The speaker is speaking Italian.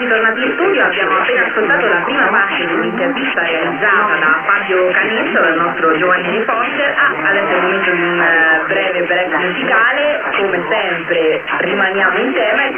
siamo tornati in studio, abbiamo appena ascoltato la prima parte di un'intervista realizzata da Fabio Canizzo, il nostro giovane reporter. Ah, adesso è il momento di un eh, breve break musicale, come sempre rimaniamo in tema